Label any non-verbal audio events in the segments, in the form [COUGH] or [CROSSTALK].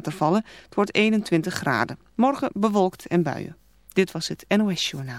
vallen. Het wordt 21 graden. Morgen bewolkt en buien. Dit was het NOS Journaal.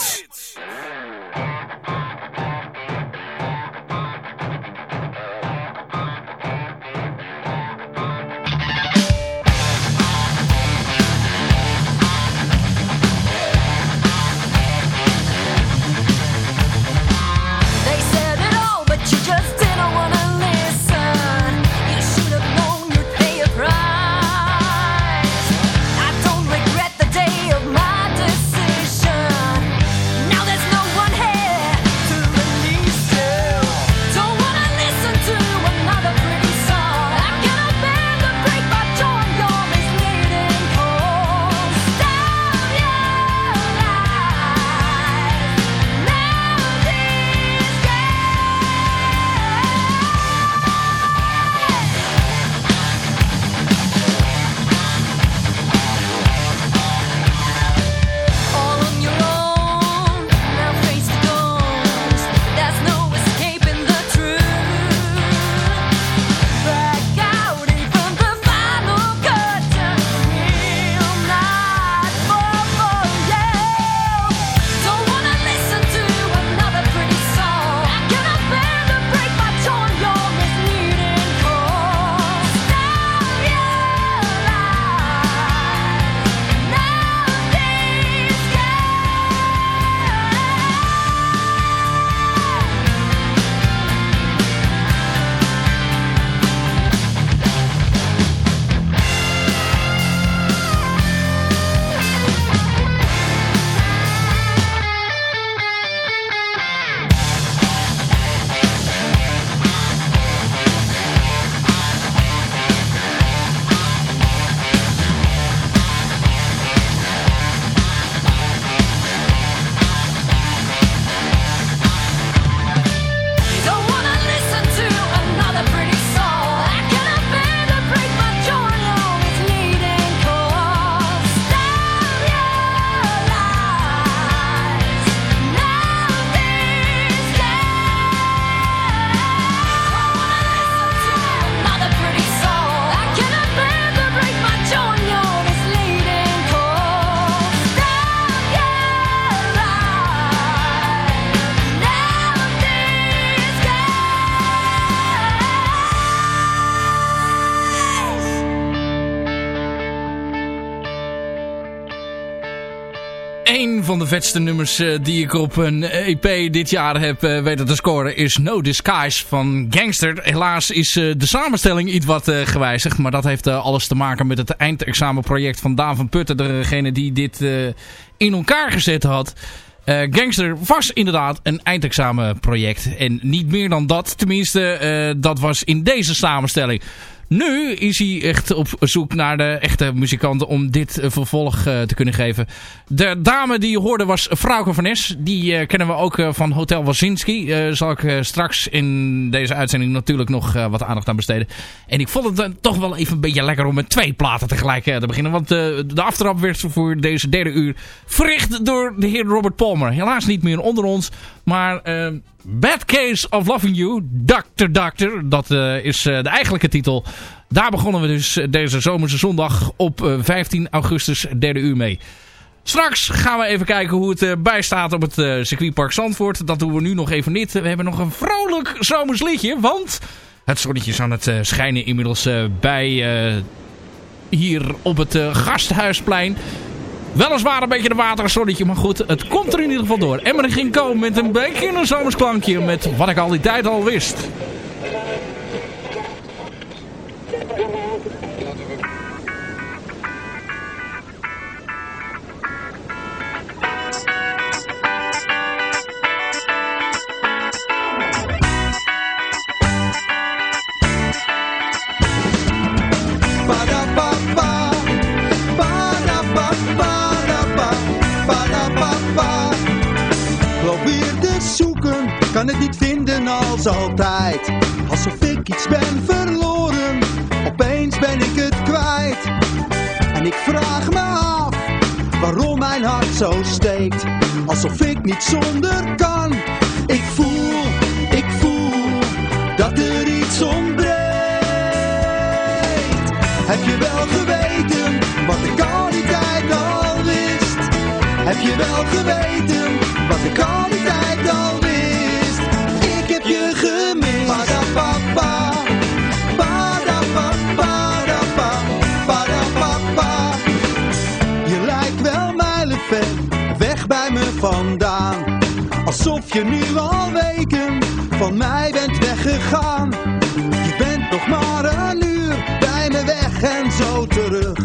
Een van de vetste nummers eh, die ik op een EP dit jaar heb uh, weten te scoren is No Disguise van Gangster. Helaas is uh, de samenstelling iets wat gewijzigd. Maar dat heeft alles te maken met het eindexamenproject van Daan van Putten. Degene die dit in elkaar gezet had. Gangster was inderdaad een eindexamenproject. En niet meer dan dat. Tenminste, dat was in deze samenstelling. Nu is hij echt op zoek naar de echte muzikanten om dit eh, vervolg uh, te kunnen geven. De dame die je hoorde was Frauke van Nes. Die uh, kennen we ook van Hotel Wazinski. zal ik straks in deze uitzending natuurlijk nog wat aandacht aan besteden. En ik vond het toch wel even een beetje lekker om met twee platen tegelijk te beginnen. Want de aftrap werd voor deze derde uur verricht door de heer Robert Palmer. Helaas niet meer onder ons. Maar Bad Case of Loving You, Dr. Doctor, dat uh, is uh, de eigenlijke titel. Daar begonnen we dus deze zomerse zondag op uh, 15 augustus, derde uur mee. Straks gaan we even kijken hoe het bijstaat op het circuitpark Zandvoort. Dat doen we nu nog even niet. We hebben nog een vrolijk zomers liedje, want het zonnetje is aan het schijnen inmiddels bij hier op het Gasthuisplein. Weliswaar een beetje de waterzonnetje, maar goed, het komt er in ieder geval door. Emmer ging komen met een beetje een zomersklankje met wat ik al die tijd al wist. Kan het niet vinden als altijd. Alsof ik iets ben verloren, opeens ben ik het kwijt. En ik vraag me af, waarom mijn hart zo steekt. Alsof ik niet zonder kan. Ik voel, ik voel, dat er iets ontbreekt. Heb je wel geweten, wat ik al die tijd al wist? Heb je wel geweten, wat ik al die tijd al Alsof je nu al weken van mij bent weggegaan. Je bent nog maar een uur bij me weg en zo terug.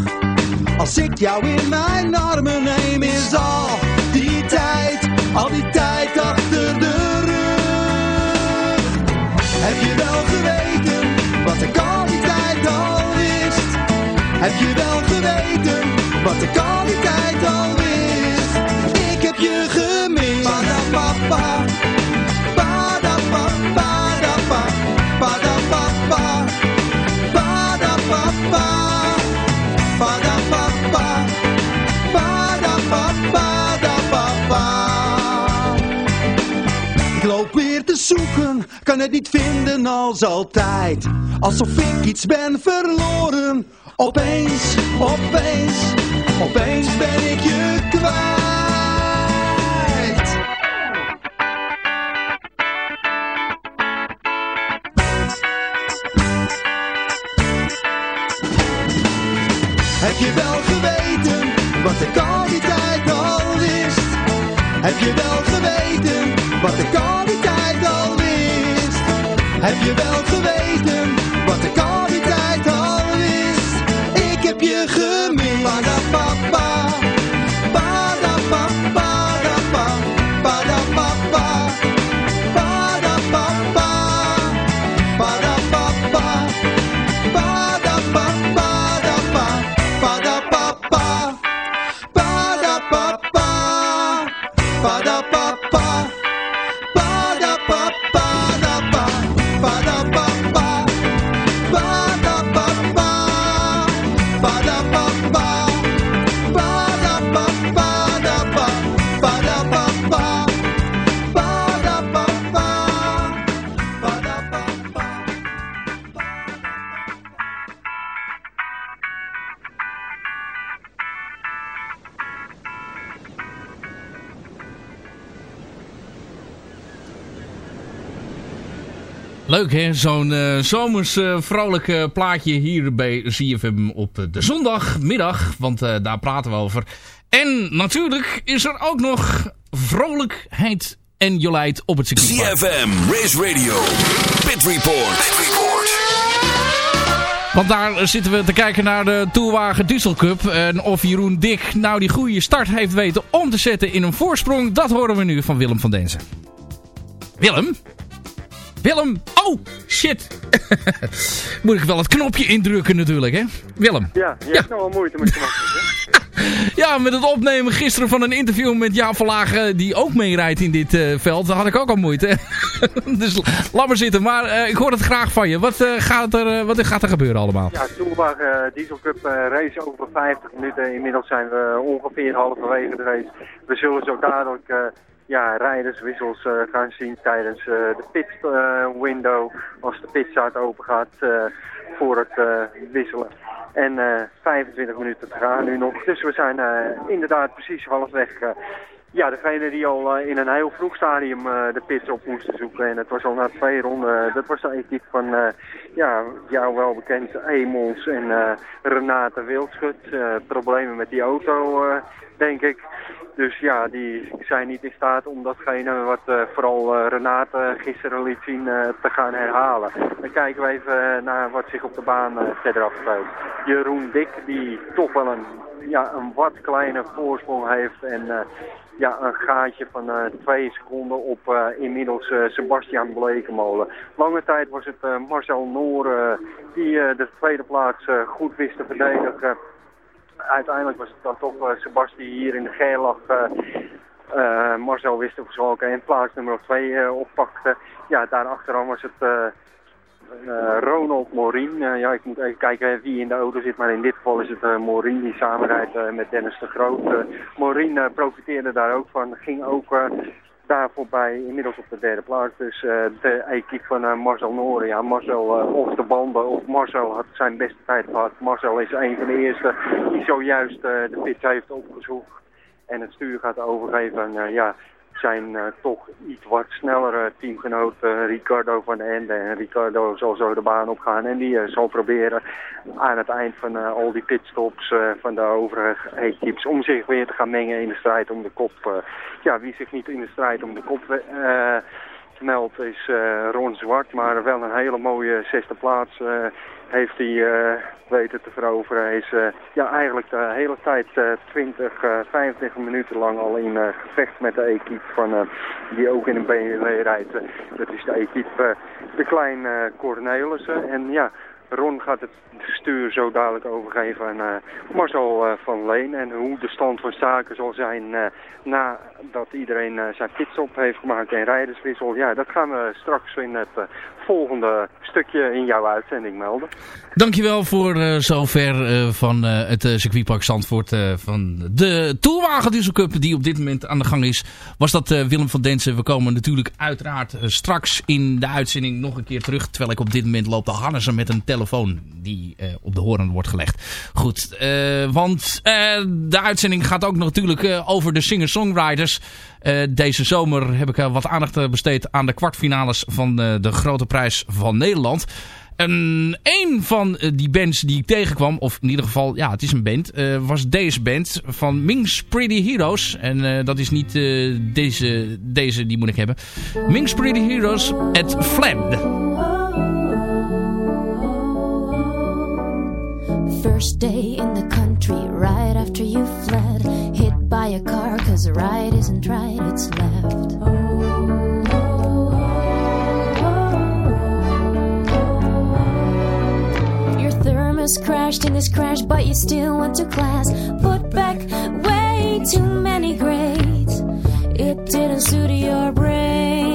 Als ik jou in mijn armen neem is al die tijd, al die tijd achter de rug. Heb je wel geweten wat ik al al wist? Heb je wel geweten wat ik al al wist? je gemist. Padapapa, padapapa, zoeken, kan het niet vinden als altijd. Alsof ik iets ben verloren. Opeens, opeens, opeens ben ik je kwijt. Wat ik al al wist? Heb je wel geweten wat die tijd al wist? Heb je wel geweten wat die tijd al wist? Ik heb je gemist. papa. Leuk hè, zo'n eh, zomers eh, vrolijk eh, plaatje hier bij ZFM op de zondagmiddag. Want daar praten we over. En natuurlijk is er ook nog vrolijkheid en jolijt op het circuit. ZFM, Race Radio, Pit Report. Pit Report. Want daar zitten we te kijken naar de Tourwagen Diesel Cup. En of Jeroen Dik nou die goede start heeft weten om te zetten in een voorsprong. Dat horen we nu van Willem van Denzen. Willem? Willem? Oh, shit. [LAUGHS] Moet ik wel het knopje indrukken natuurlijk, hè? Willem. Ja, je hebt nog wel moeite met je [LAUGHS] Ja, met het opnemen gisteren van een interview met Jaap Verlagen, die ook meerijdt in dit eh, veld. Daar had ik ook al moeite. [LAUGHS] dus laat maar zitten. Maar eh, ik hoor het graag van je. Wat, eh, gaat, er, wat gaat er gebeuren allemaal? Ja, uh, Diesel Cup race over 50 minuten. Inmiddels zijn we ongeveer halverwege de race. We zullen zo dadelijk ja, rijderswissels uh, gaan zien tijdens uh, de pit uh, window. Als de pitstart open gaat voor het wisselen. En 25 minuten te gaan nu nog. Dus we zijn inderdaad precies halfweg. Ja, degene die al in een heel vroeg stadium de pits op moesten zoeken. En het was al na twee ronden. dat was de equipe van ja, jou wel bekend Emons en Renate Wildschut. problemen met die auto, denk ik. Dus ja, die zijn niet in staat om datgene wat vooral uh, Renate gisteren liet zien te gaan herhalen. Dan kijken we even naar wat zich op de baan verder afspeelt. Jeroen Dik, die toch wel een, ja, een wat kleine voorsprong heeft en ja, een gaatje van twee seconden op inmiddels Sebastian Blekemolen. Lange tijd was het Marcel Noor die de tweede plaats goed wist te verdedigen uiteindelijk was het dan toch uh, Sebasti hier in de lag. Uh, uh, Marcel wist verzwalken en plaats nummer 2 oppakte. Ja, daarachteraan was het Ronald Morin. ja, ik moet even kijken wie in de auto zit, maar in dit geval is het Morin die samenrijdt met Dennis de Groot. Morin profiteerde daar ook van, ging ook daar voorbij inmiddels op de derde plaats. Dus de equipe van Marcel Noren. Ja, Marcel of de banden of Marcel had zijn beste tijd gehad. Marcel is een van de eerste die zojuist de pits heeft opgezocht. En het stuur gaat overgeven ja, zijn toch iets wat snellere teamgenoot Ricardo van Ende. En Ricardo zal zo de baan opgaan en die zal proberen aan het eind van al die pitstops van de overige equipes om zich weer te gaan mengen in de strijd om de kop ja, wie zich niet in de strijd om de kop meldt is Ron Zwart. Maar wel een hele mooie zesde plaats heeft hij weten te veroveren. Hij is ja, eigenlijk de hele tijd 20, 25 minuten lang al in gevecht met de equipe van, die ook in een BMW rijdt. dat is de equipe de Klein Cornelissen. En ja, Ron gaat het stuur zo dadelijk overgeven aan Marcel van Leen. En hoe de stand van zaken zal zijn uh, nadat iedereen zijn pitstop heeft gemaakt en rijderswissel. Ja, dat gaan we straks in het volgende stukje in jouw uitzending melden. Dankjewel voor zover van het circuitpark Zandvoort van de Tourwagen Diesel Cup die op dit moment aan de gang is. Was dat Willem van Densen. We komen natuurlijk uiteraard straks in de uitzending nog een keer terug. Terwijl ik op dit moment loop de Hannessen met een telefoon die op de horen wordt gelegd. Goed, want de uitzending gaat ook natuurlijk over de singer-songwriters. Deze zomer heb ik wat aandacht besteed aan de kwartfinales van de Grote Prijs van Nederland. En een van die bands die ik tegenkwam, of in ieder geval, ja, het is een band, was deze band van Ming's Pretty Heroes. En dat is niet deze, deze, die moet ik hebben. Ming's Pretty Heroes at Fled. First day in the country, right after you fled. By a car, cause the right isn't right, it's left. Your thermos crashed in this crash, but you still went to class. Put back way too many grades. It didn't suit your brain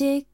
music.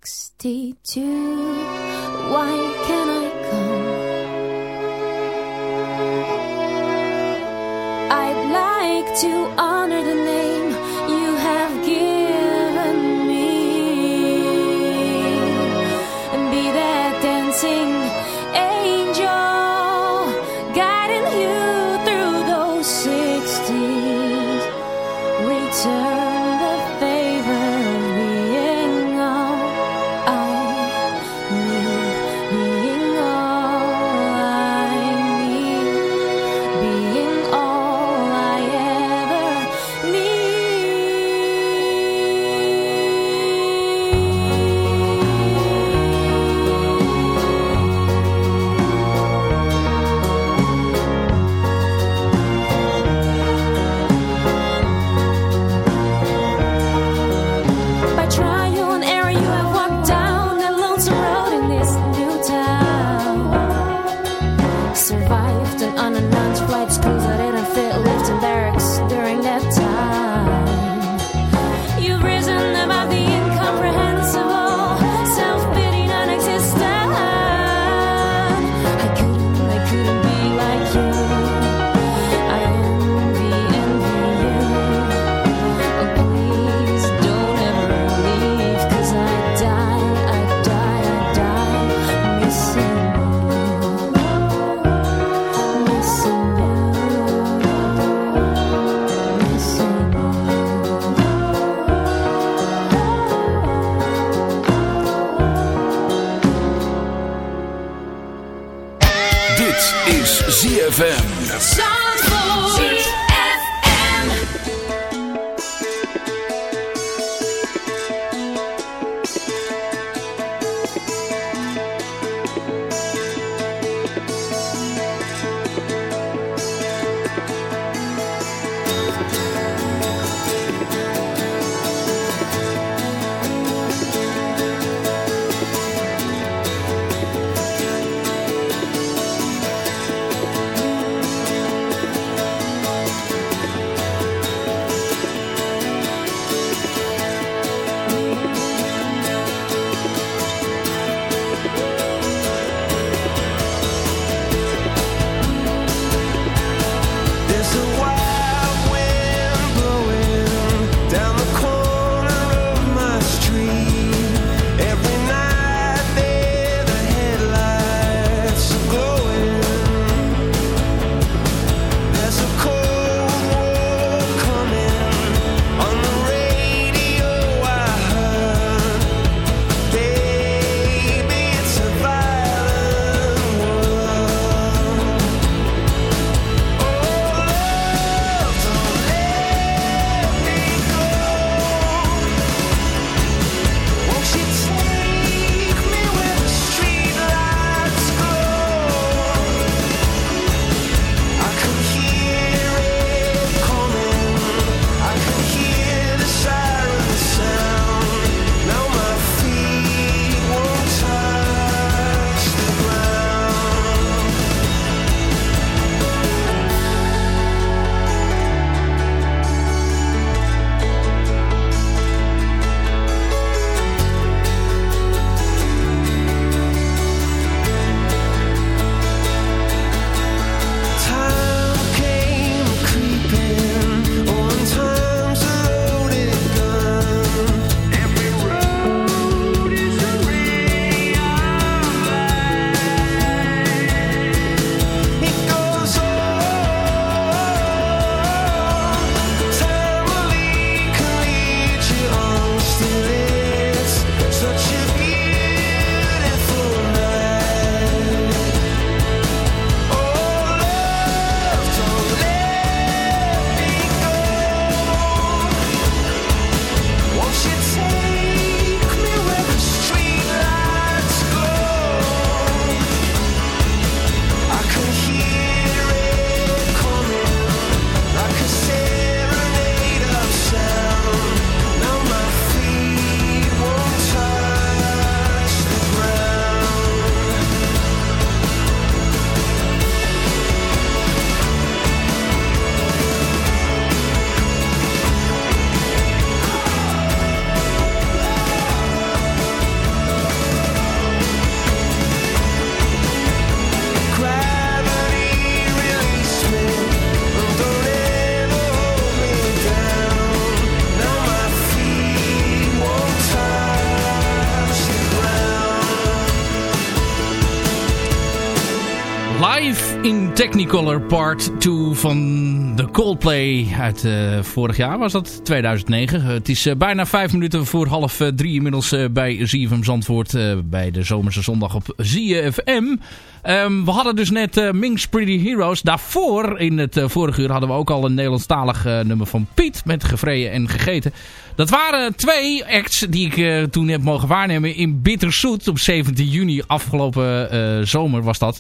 Technicolor Part 2 van de Coldplay uit uh, vorig jaar was dat, 2009. het is uh, bijna vijf minuten voor half uh, drie inmiddels bij ZFM Zandvoort bij de zomerse zondag op ZFM. Um, we hadden dus net Minx Pretty Heroes. Daarvoor, in het vorige uur, hadden we ook al een Nederlandstalig nummer van Piet met Gevreden en Gegeten. Dat waren twee acts die ik toen heb mogen waarnemen in Bitterzoet op 17 juni afgelopen zomer was dat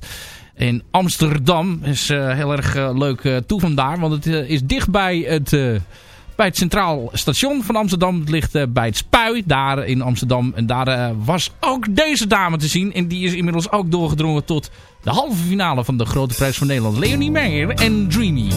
in Amsterdam. is uh, heel erg uh, leuk uh, toe vandaar. Want het is dicht bij het, bij het Centraal Station van Amsterdam. Het ligt bij het Spui, daar in Amsterdam. En daar was ook deze dame te zien. En die is inmiddels ook doorgedrongen tot de halve finale van de Grote Prijs van Nederland. Leonie Meijer en Dreamy.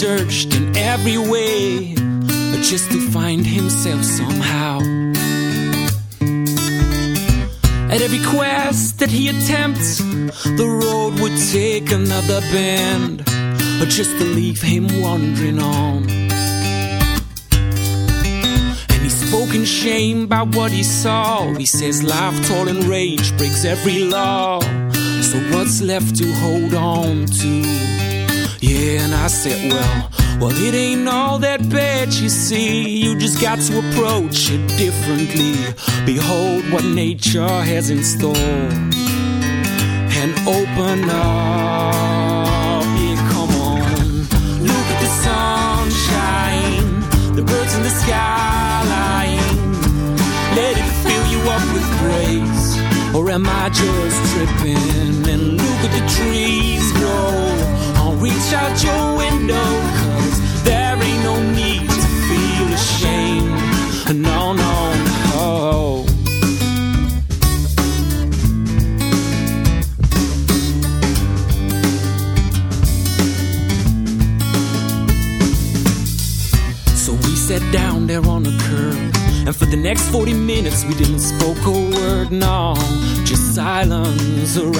Searched in every way just to find himself somehow. At every quest that he attempts, the road would take another bend just to leave him wandering on. And he spoke in shame about what he saw. He says, Life, toil, and rage breaks every law. So what's left to hold on to? Yeah, and I said, well, well, it ain't all that bad, you see. You just got to approach it differently. Behold what nature has in store. And open up, yeah, come on. Look at the sunshine, the birds in the skyline. Let it fill you up with grace. Or am I just tripping? And look at the trees grow. I'll reach out your window Cause there ain't no need to feel ashamed. No, no, no So we sat down there on a curb and for the next 40 minutes we didn't spoke a word, no Just silence around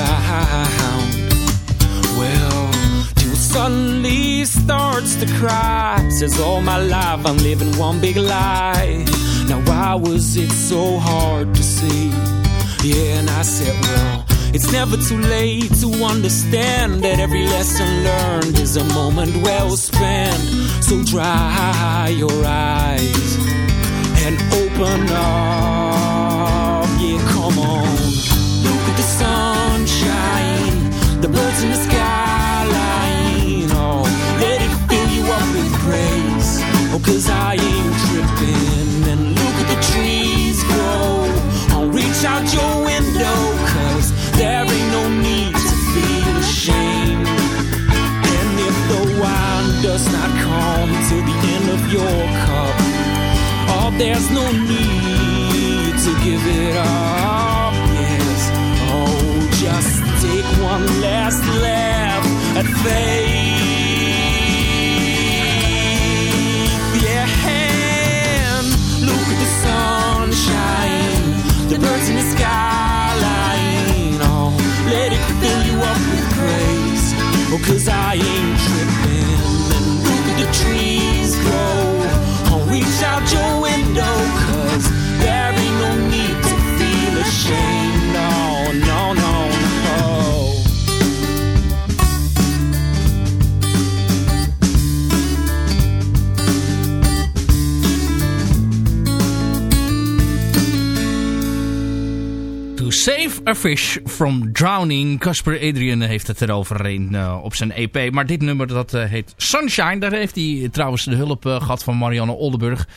Well till suddenly starts to cry. Says all my life I'm living one big lie. Now why was it so hard to see? Yeah, and I said, well, it's never too late to understand that every lesson learned is a moment well spent. So dry your eyes and open up. Yeah, come on. Look at the sunshine, the birds in the skyline. Oh, let it fill you up with praise. Oh, cause I no need to give it up. Yes, oh, just take one last laugh at faith. Yeah, and look at the sunshine, the birds in the skyline. Oh, let it fill you up with praise. Oh, cause I ain't tripping. And look at the trees Fish from Drowning. Casper Adrian heeft het erover in, eh, op zijn EP. Maar dit nummer dat eh, heet Sunshine. Daar heeft hij trouwens de hulp eh, gehad van Marianne Oldenburg.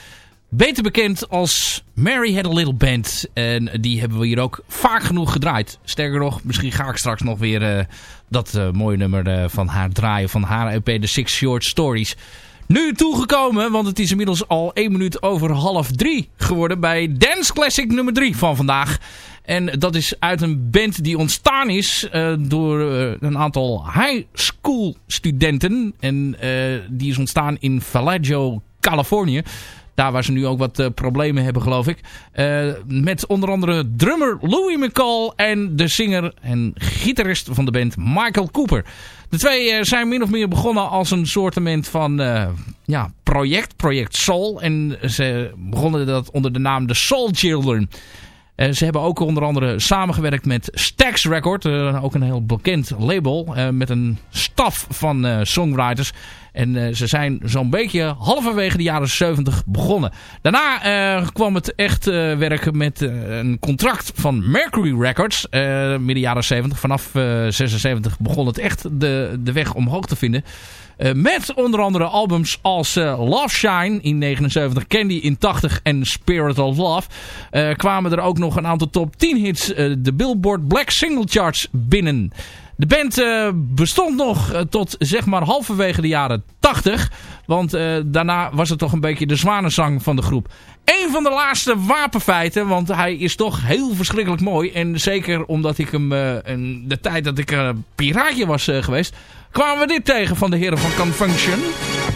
Beter bekend als Mary Had a Little Band. En die hebben we hier ook vaak genoeg gedraaid. Sterker nog, misschien ga ik straks nog weer dat mooie nummer van haar draaien. Van haar EP The Six Short Stories. Nu toegekomen, want het is inmiddels al 1 minuut over half 3 geworden bij Dance Classic nummer 3 van vandaag. En dat is uit een band die ontstaan is eh, door eh, een aantal high school studenten. En eh, die is ontstaan in Vallejo, Californië. Daar waar ze nu ook wat problemen hebben, geloof ik. Met onder andere drummer Louis McCall en de zanger en gitarist van de band Michael Cooper. De twee zijn min of meer begonnen als een soortement van eh, ja, project, project Soul. En ze begonnen dat onder de naam The Soul Children. Eh, ze hebben ook onder andere samengewerkt met Stax Record. eh, ook een heel bekend label. eh, met een staf van songwriters. En eh, ze zijn zo'n beetje halverwege de jaren 70 begonnen. Daarna eh, kwam het echt eh, werken met een contract van Mercury Records. midden jaren 70. Vanaf eh 76 begon het echt de, de weg omhoog te vinden. Met onder andere albums als Love Shine in 79, Candy in 80 en Spirit of Love. kwamen er ook nog een aantal top 10 hits, de Billboard Black Single Charts binnen. De band eh, bestond nog eh, tot zeg maar halverwege de jaren 80. Want eh, daarna was het toch een beetje de zwanenzang van de groep. Een van de laatste wapenfeiten, want hij is toch heel verschrikkelijk mooi. En zeker omdat ik hem in de tijd dat ik eh, piraatje was geweest... kwamen we dit tegen van de heren van Confunction.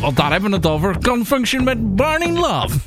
Want daar hebben we het over. Confunction met Burning Love.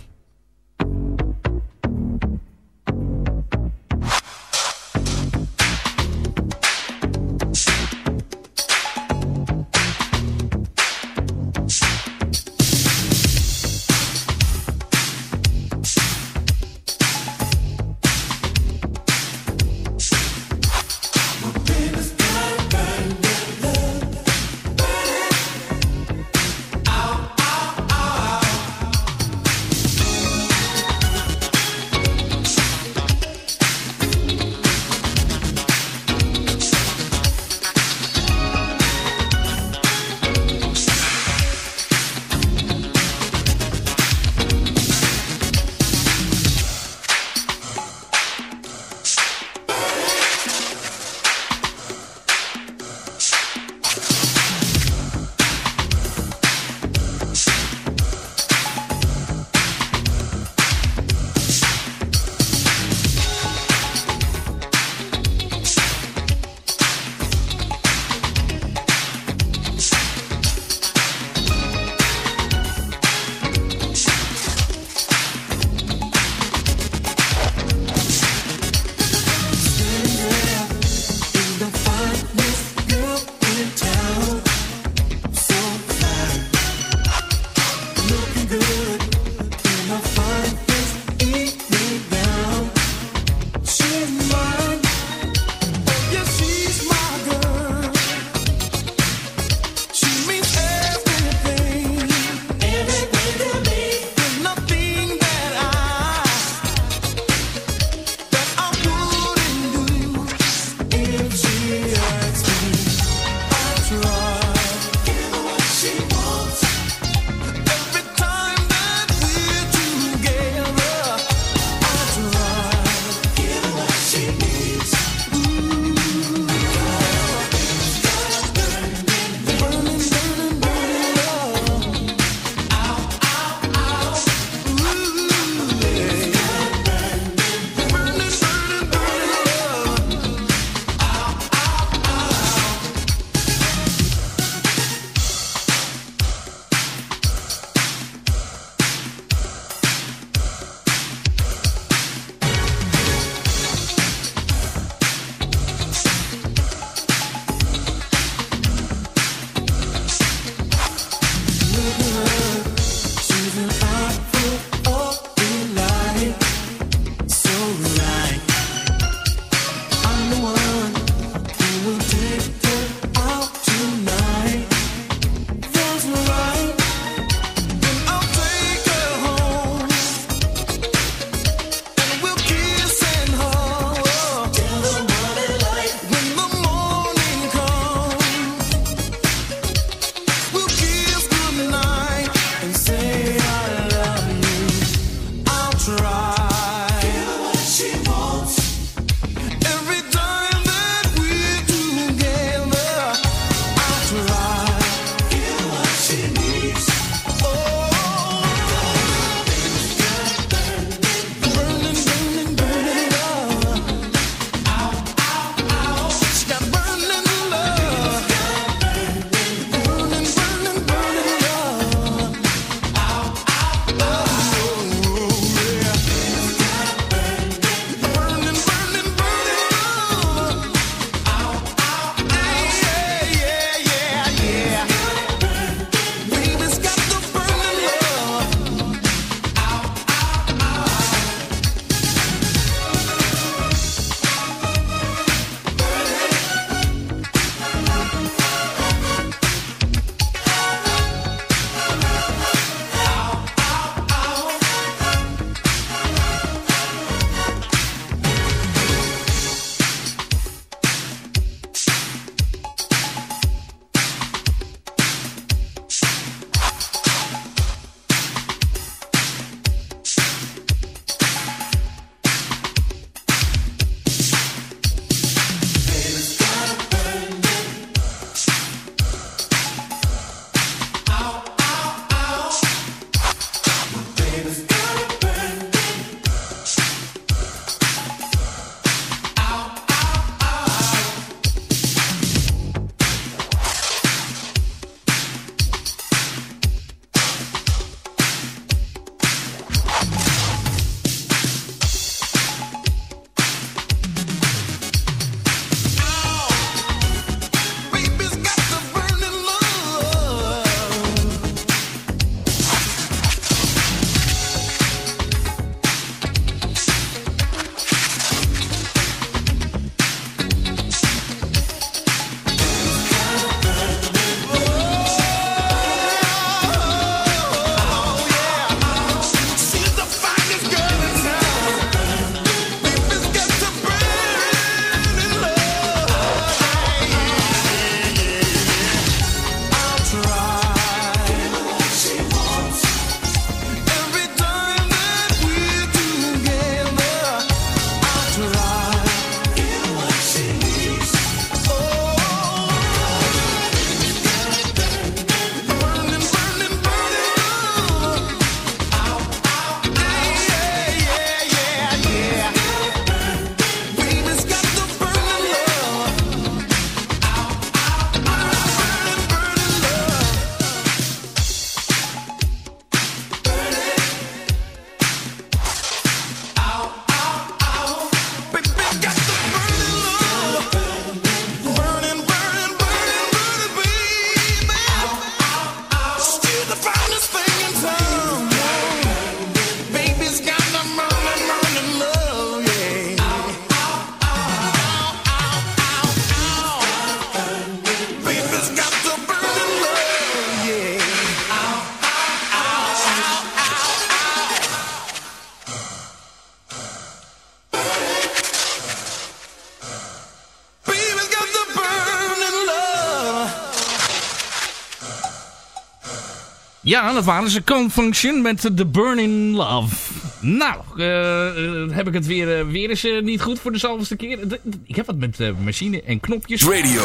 Ja, dat waren ze. Confunction met The Burning Love. Nou, eh, eh, heb ik het weer, eh, weer eens niet goed voor de zoveelste keer. Ik heb wat met eh, machine en knopjes. Radio.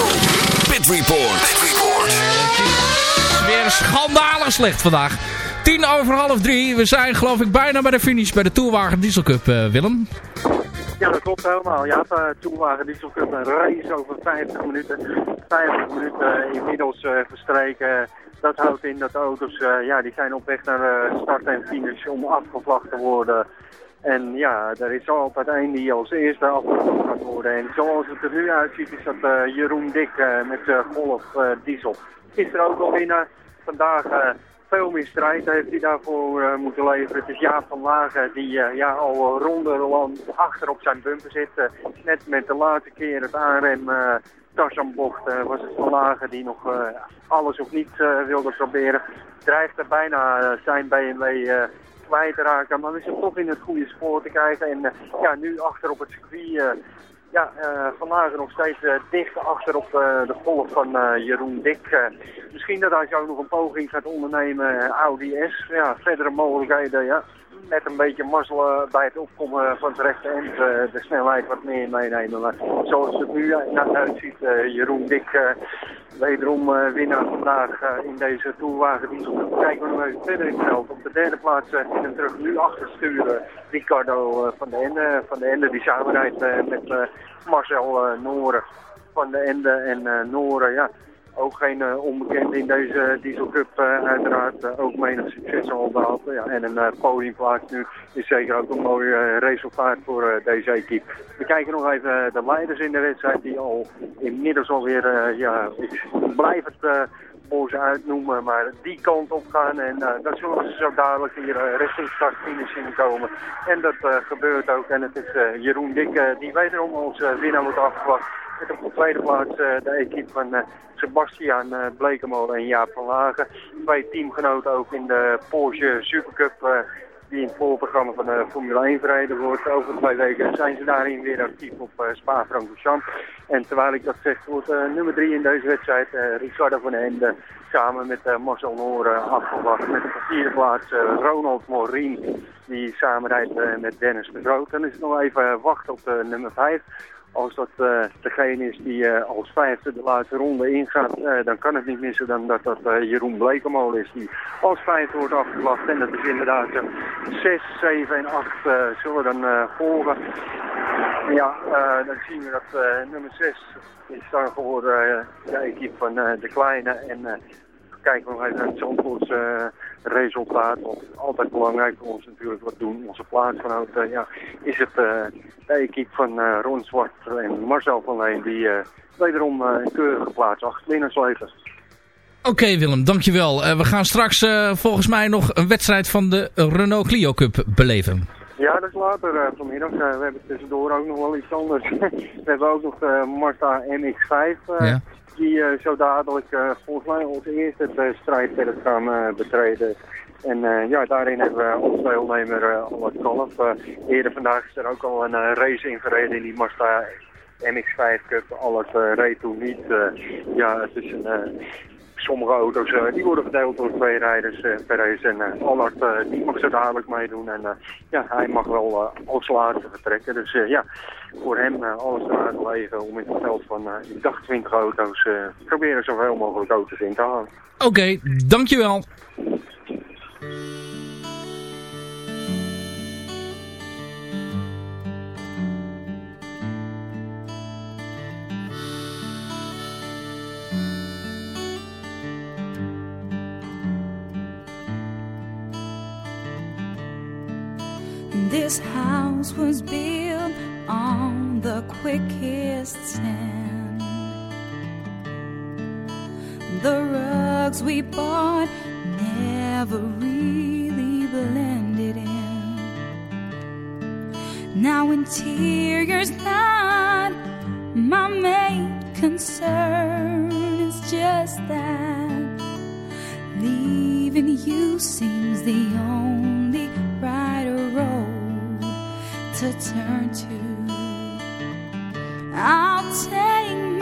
Pit Report. Het is weer schandalig slecht vandaag. Tien over half drie. We zijn geloof ik bijna bij de finish bij de Tourwagen Diesel Cup, eh, Willem. Ja, dat klopt helemaal. Ja, uh, Toewagen Diesel Cup een race over 50 minuten. 50 minuten inmiddels eh, verstreken. Dat houdt in dat auto's, eh, ja, die zijn op weg naar eh, start en finish om afgevlacht te worden. En ja, er is altijd één die als eerste afgevlacht gaat worden. En zoals het er nu uitziet is dat eh, Jeroen Dik met uh, Golf Diesel. Gisteren ook al winnen. Vandaag veel meer strijd heeft hij daarvoor moeten leveren. Het is Jaap van Lagen die eh, ja, al rondenlang achter op zijn bumper zit. Net met de laatste keer het aanrem uh, Tarzanbocht uh, was het Van Lagen die nog uh, alles of niets wilde proberen. Dreigt er bijna zijn BMW kwijt te raken, maar we zijn toch in het goede spoor te krijgen. En ja, nu achter op het circuit ja, uh, Van Lagen nog steeds uh, dicht achter op uh, de golf van Jeroen Dik. misschien dat hij zo nog een poging gaat ondernemen, Audi S. Ja, verdere mogelijkheden, ja. Met een beetje mazzel bij het opkomen van het rechte end de snelheid wat meer meenemen. Maar zoals het nu naar uitziet, Jeroen Dik wederom winnaar vandaag in deze toerwagen. Kijken we nog even verder in het veld. Op de derde plaats hem terug nu achtersturen Ricardo van de Ende. Van de Ende die samenrijdt met Marcel uh, Noren van de Ende en uh, Noren, ja, ook geen uh, onbekende in deze Diesel Cup uiteraard. ook menig succes al behaald. Ja, en een podiumplaats nu is zeker ook een mooi resultaat voor deze equipe. We kijken nog even de leiders in de wedstrijd die al inmiddels alweer, ja, ik blijf het boze uitnoemen, maar die kant op gaan. En dat zullen ze zo dadelijk hier richting start-finish in komen. En dat gebeurt ook. En het is Jeroen Dik die wederom als winnaar wordt afgewacht. Met op de tweede plaats de equipe van Sebastian Blekemolen en Jaap van Lagen. Twee teamgenoten ook in de Porsche Supercup die in het voorprogramma van de Formule 1 verreden wordt. Over twee weken zijn ze daarin weer actief op uh, Spa-Francorchamps. En terwijl ik dat zeg, wordt nummer drie in deze wedstrijd, uh, Ricardo van Ende, samen met Marcel Noor afgewacht. Met de vierde plaats Ronald Morin, die samenrijdt met Dennis de Groot. Dan is het nog even wachten op nummer vijf. Als dat uh, degene is die uh, als vijfde de laatste ronde ingaat, uh, dan kan het niet missen dan dat dat Jeroen Blekemool is die als vijfde wordt afgelacht. En dat is inderdaad 6, 7 en 8 zullen dan volgen. Ja, dan zien we dat nummer 6 is dan voor de equipe van de Kleine. En kijken we nog even naar het Zandvoorts resultaat. Want altijd belangrijk voor ons natuurlijk wat doen. Onze plaatsgenoot uh, ja, is het uh, de equipe van uh, Ron Zwart en Marcel van Leen die wederom een keurige plaats achter winnaars leveren. Oké okay, Willem, dankjewel. we gaan straks volgens mij nog een wedstrijd van de Renault Clio Cup beleven. Ja, dat is later vanmiddag. we hebben tussendoor ook nog wel iets anders. [LAUGHS] we hebben ook nog de Mazda MX-5. Ja die uh, zo dadelijk uh, volgens mij als eerste het uh, strijdveld gaan betreden. En ja, daarin hebben we als deelnemer al wat kalf. eerder vandaag is er ook al een race ingereden in die Mazda MX-5 Cup. Alles reed toen niet. ja, het is een... Sommige auto's die worden verdeeld door twee rijders per race. En Allard die mag zo dadelijk meedoen. En ja, hij mag wel als laatste vertrekken. Dus ja, voor hem alles eruit leven om in het veld van, ik dacht 20 auto's, proberen zoveel mogelijk auto's in te halen. Oké, dankjewel. This house was built on the quickest sand. The rugs we bought never really blended in. Now interior's not my main concern. It's just that leaving you seems the only right road to turn to. I'll take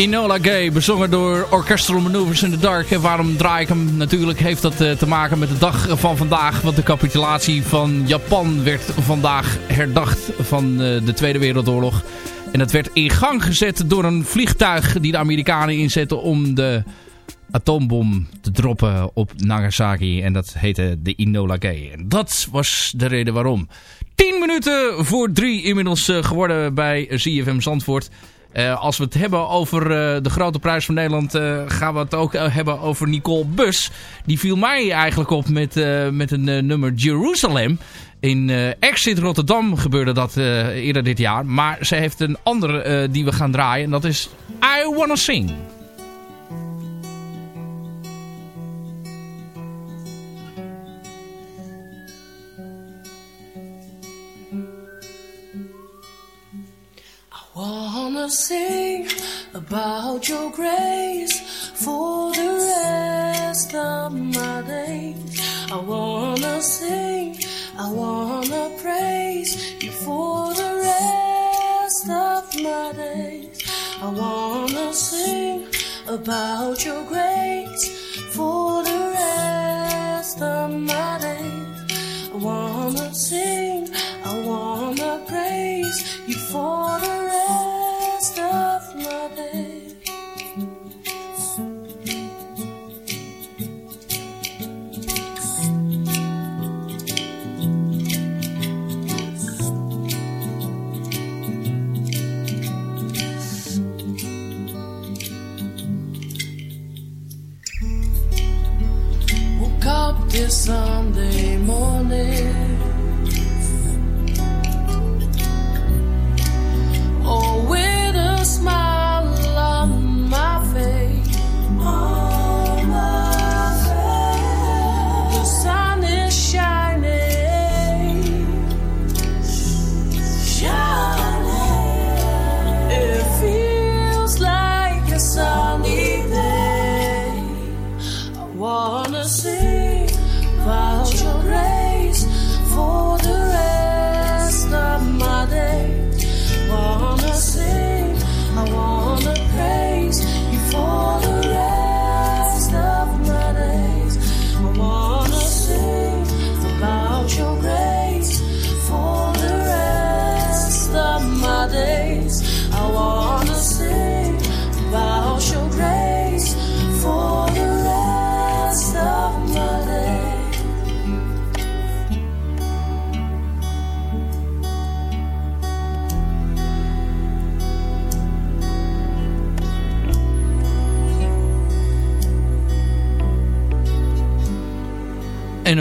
Enola Gay, bezongen door Orchestral Maneuvers in the Dark. En waarom draai ik hem? Natuurlijk heeft dat uh, te maken met de dag van vandaag. Want de capitulatie van Japan werd vandaag herdacht van uh, de Tweede Wereldoorlog. En dat werd in gang gezet door een vliegtuig die de Amerikanen inzetten om de atoombom te droppen op Nagasaki. En dat heette de Enola Gay. En dat was de reden waarom. 10 minuten voor drie inmiddels uh, geworden bij ZFM Zandvoort. Uh, als we het hebben over uh, de grote prijs van Nederland, uh, gaan we het ook hebben over Nicole Bus. Die viel mij eigenlijk op met, met een nummer Jerusalem. In Exit Rotterdam gebeurde dat eerder dit jaar. Maar ze heeft een andere die we gaan draaien en dat is I Wanna Sing. Wanna sing about your grace for the rest of my days. I wanna sing, I wanna praise you for the rest of my days. I wanna sing about your grace for the rest of my days. I wanna sing, I wanna praise you for the rest Sunday morning. Oh, with a smile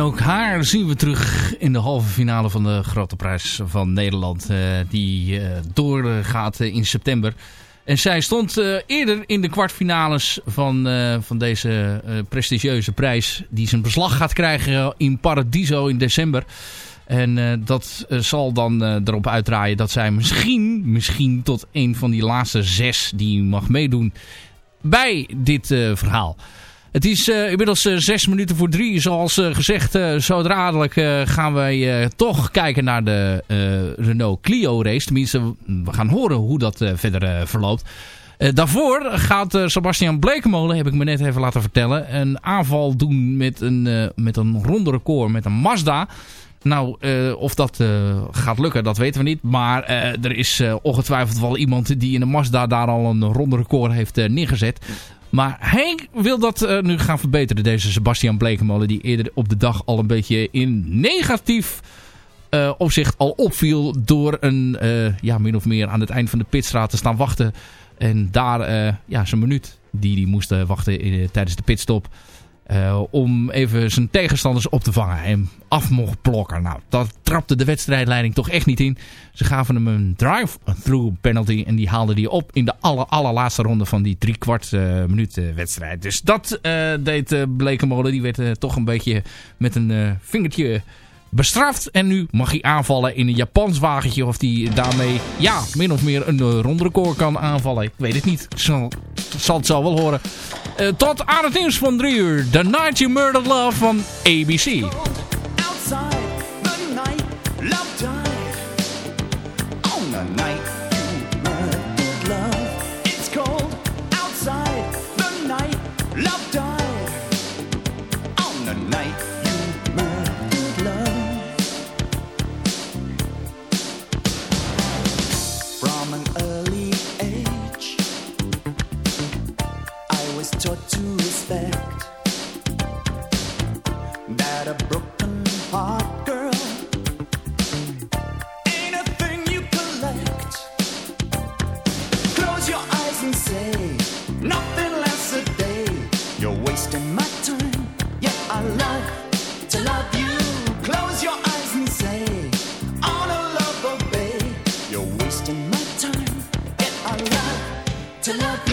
ook haar zien we terug in de halve finale van de Grote Prijs van Nederland. eh, die eh, doorgaat in september. En zij stond eh, eerder in de kwartfinales van, van deze prestigieuze prijs. Die zijn beslag gaat krijgen in Paradiso in december. En dat zal dan erop uitdraaien dat zij misschien, misschien tot een van die laatste zes die mag meedoen bij dit verhaal. Het is eh, inmiddels eh, zes minuten voor drie. Zoals eh, gezegd, zo dadelijk gaan wij toch kijken naar de Renault Clio race. Tenminste, we gaan horen hoe dat verder verloopt. Daarvoor gaat Sebastian Blekemolen, heb ik me net even laten vertellen, een aanval doen met een, met een ronde record met een Mazda. Nou, of dat gaat lukken, dat weten we niet. Maar er is ongetwijfeld wel iemand die in de Mazda daar al een ronde record heeft neergezet. Maar hij wil dat eh, nu gaan verbeteren, deze Sebastian Blekemolen. Die eerder op de dag al een beetje in negatief eh, opzicht al opviel. Door een, eh, ja, min of meer aan het eind van de pitstraat te staan wachten. En daar ja, zijn minuut die hij moest wachten in, tijdens de pitstop. Eh, om even zijn tegenstanders op te vangen. En af mocht blokken. Nou, dat trapte de wedstrijdleiding toch echt niet in. Ze gaven hem een drive-through penalty. En die haalde hij op in de aller, allerlaatste ronde van die drie kwart eh, minuut eh, wedstrijd. Dus dat deed uh, Blekemolen. Die werd toch een beetje met een vingertje bestraft. En nu mag hij aanvallen in een Japans wagentje. Of hij daarmee, ja, min of meer een uh, rondrecord kan aanvallen. Ik weet het niet. Ik zal, zal het zo wel horen. Uh, tot aan het nieuws van drie uur. The Night You Murdered Love van ABC. To respect that a broken heart girl ain't a thing you collect. Close your eyes and say nothing lasts a day. You're wasting my time, yet I love to love you. Close your eyes and say, honor, love, obey. You're wasting my time, yet I love to love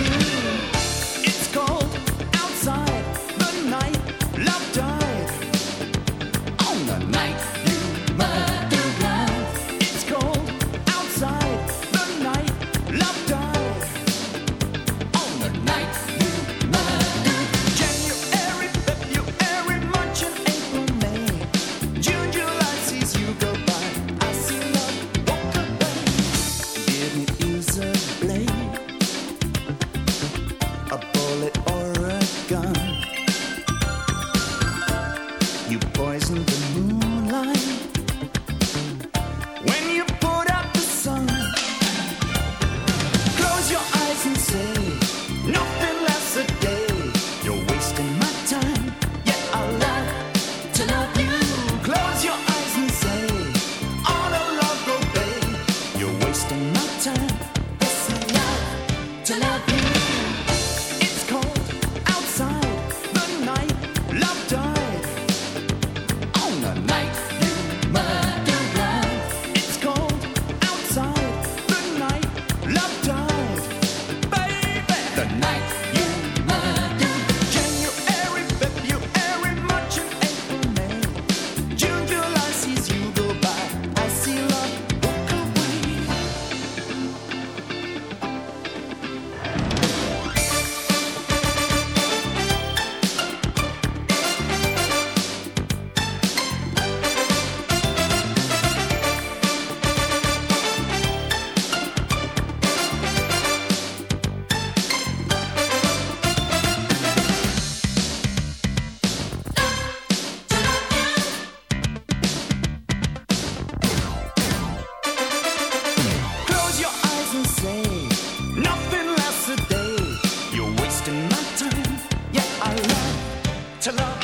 to love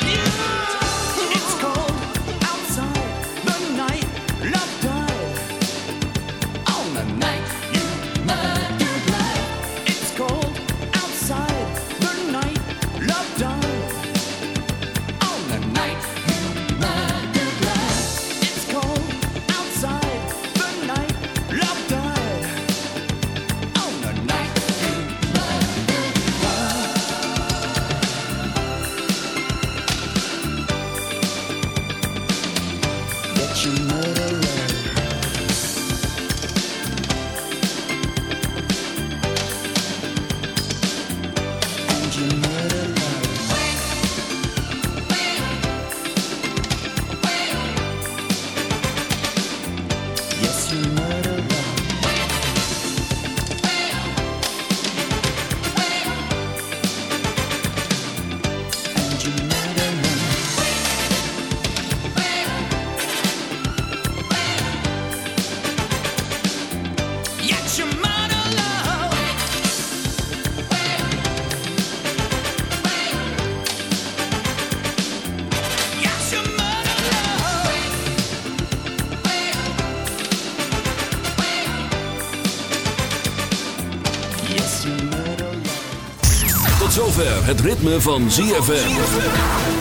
ritme van ZFM.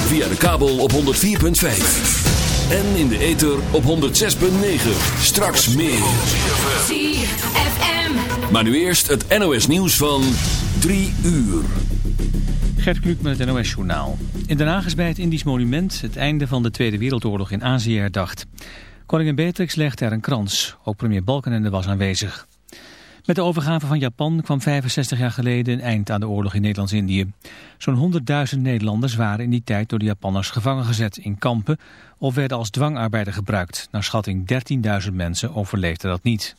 Via de kabel op 104.5. En in de ether op 106.9. Straks meer. ZFM. Maar nu eerst het NOS nieuws van 3 uur. Gert Kluk met het NOS Journaal. In Den Haag is bij het Indisch Monument het einde van de Tweede Wereldoorlog in Azië herdacht. Koningin Beatrix legde er een krans. Ook premier Balkenende was aanwezig. Met de overgave van Japan kwam 65 jaar geleden een eind aan de oorlog in Nederlands-Indië. Zo'n 100.000 Nederlanders waren in die tijd door de Japanners gevangen gezet in kampen of werden als dwangarbeider gebruikt. Naar schatting 13.000 mensen overleefden dat niet.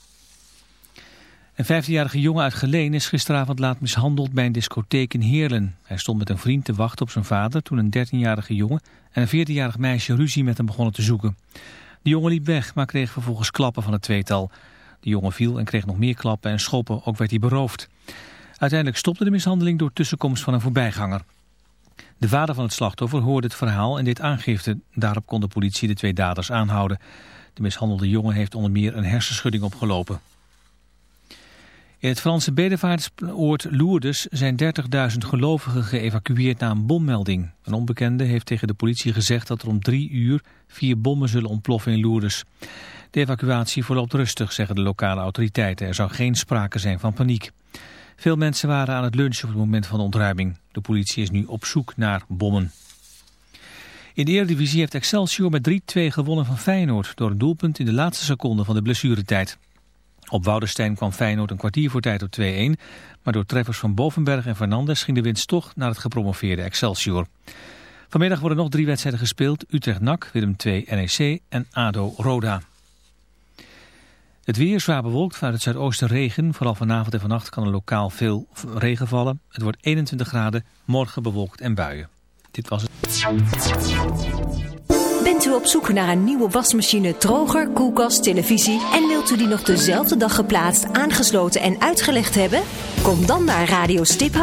Een 15-jarige jongen uit Geleen is gisteravond laat mishandeld bij een discotheek in Heerlen. Hij stond met een vriend te wachten op zijn vader toen een 13-jarige jongen en een 14-jarig meisje ruzie met hem begonnen te zoeken. De jongen liep weg, maar kreeg vervolgens klappen van het tweetal. De jongen viel en kreeg nog meer klappen en schoppen, ook werd hij beroofd. Uiteindelijk stopte de mishandeling door tussenkomst van een voorbijganger. De vader van het slachtoffer hoorde het verhaal en deed aangifte. Daarop kon de politie de twee daders aanhouden. De mishandelde jongen heeft onder meer een hersenschudding opgelopen. In het Franse bedevaartsoord Lourdes zijn 30.000 gelovigen geëvacueerd na een bommelding. Een onbekende heeft tegen de politie gezegd dat er om drie uur vier bommen zullen ontploffen in Lourdes. De evacuatie verloopt rustig, zeggen de lokale autoriteiten. Er zou geen sprake zijn van paniek. Veel mensen waren aan het lunchen op het moment van de ontruiming. De politie is nu op zoek naar bommen. In de Eredivisie heeft Excelsior met 3-2 gewonnen van Feyenoord... door een doelpunt in de laatste seconde van de blessuretijd. Op Woudenstein kwam Feyenoord een kwartier voor tijd op 2-1... maar door treffers van Bovenberg en Fernandes ging de winst toch naar het gepromoveerde Excelsior. Vanmiddag worden nog drie wedstrijden gespeeld. Utrecht-NAC, Willem II NEC en ADO-Roda. Het weer zwaar bewolkt vanuit het zuidoosten regen. Vooral vanavond en vannacht kan er lokaal veel regen vallen. Het wordt 21 graden, morgen bewolkt en buien. Dit was het. Bent u op zoek naar een nieuwe wasmachine, droger, koelkast, televisie... en wilt u die nog dezelfde dag geplaatst, aangesloten en uitgelegd hebben? Kom dan naar Radio Stiphout.